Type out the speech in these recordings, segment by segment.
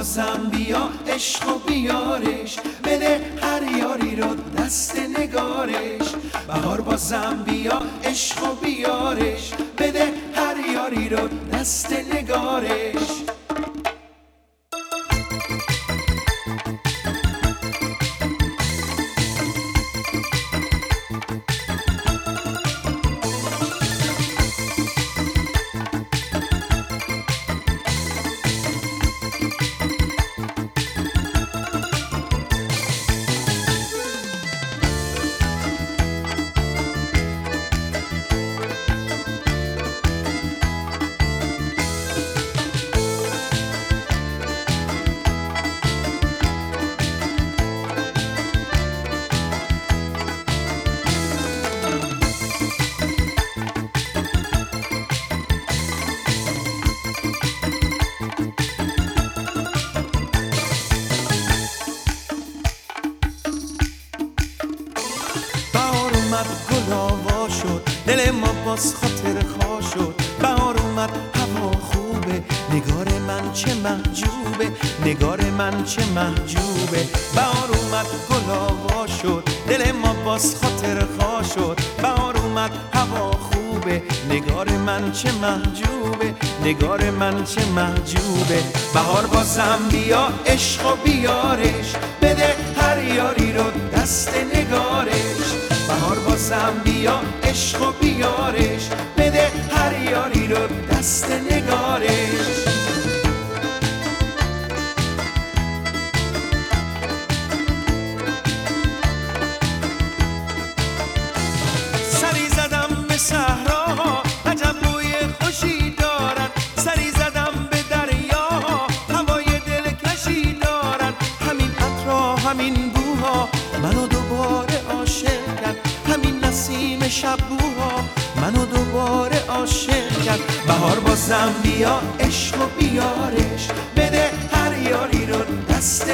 بازم بیا عشق و بیارش. بده هر یاری رو دست نگارش. بهار بازم بیا عشق و بیارش. بده هر یاری رو دست نگارش. باز خاطر خوا شد. بهار اومد هوا خوبه. نگار من چه محجوبه. نگار من چه محجوبه. بهار اومد گل آوا شد. دل ما باز خاطر خوا شد. بهار اومد هوا خوبه. نگار من چه محجوبه. نگار من چه محجوبه. بهار بازم بیا عشق و بیارش. بده هر یاری رو دست نگارش. بهار بازم بیا عشق و بیارش. بده هر یاری رو دست نگارش. نسیم شبوها منو دوباره عاشق کرد. بهار بازم بیا عشق و بیارش. بده هر یاری رو دست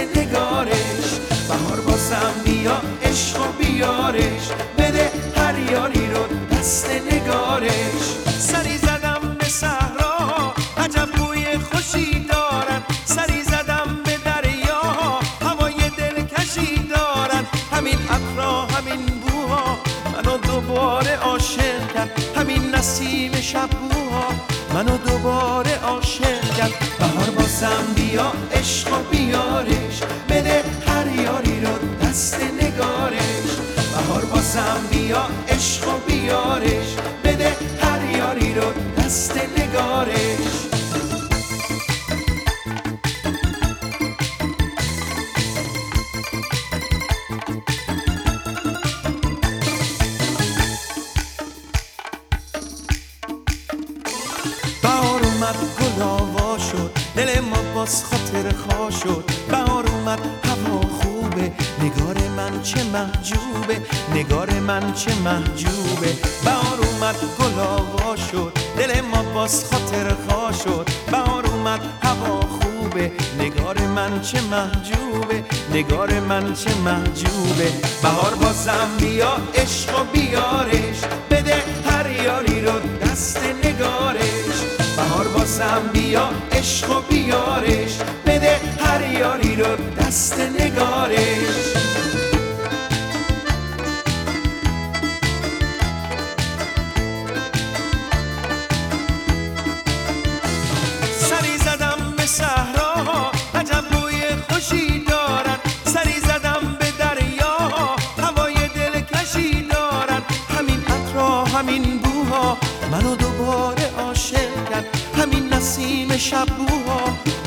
دوباره عاشق کرد. همین نسیم شبوها منو دوباره عاشق کرد. بهار بازم بیا عشق و بیارش. بده هر یاری رو دست نگارش. بهار بازم بیا عشق و بیارش. بده هر یاری رو دست باز خاطر خوا شد. بهار اومد هوا خوبه. نگار من چه محجوبه. نگار من چه محجوبه. بهار اومد گل شد. دل ما باز خاطر خوا شد. بهار اومد هوا خوبه. نگار من چه محجوبه. نگار من چه محجوبه. بهار بازم بیا عشق و بیارش. بده هر یاری رو دست نگارش. بازم بیا عشق و بیارش. بده هر یاری رو دست نگارش. نسیم شبوها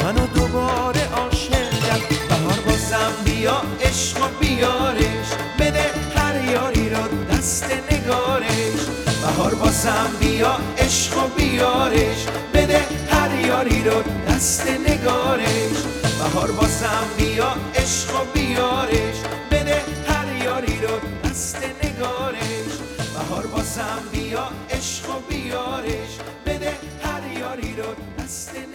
منو دوباره عاشق کرد بهار بازم بیا عشق و بیارش. بده هر یاری رو دست نگارش. بهار بازم بیا عشق و بیارش. بده هر یاری رو دست نگارش. بهار بازم بیا عشق و بیارش. بده هر یاری رو دست نگارش. بهار بازم بیا عشق و بیارش. بده هر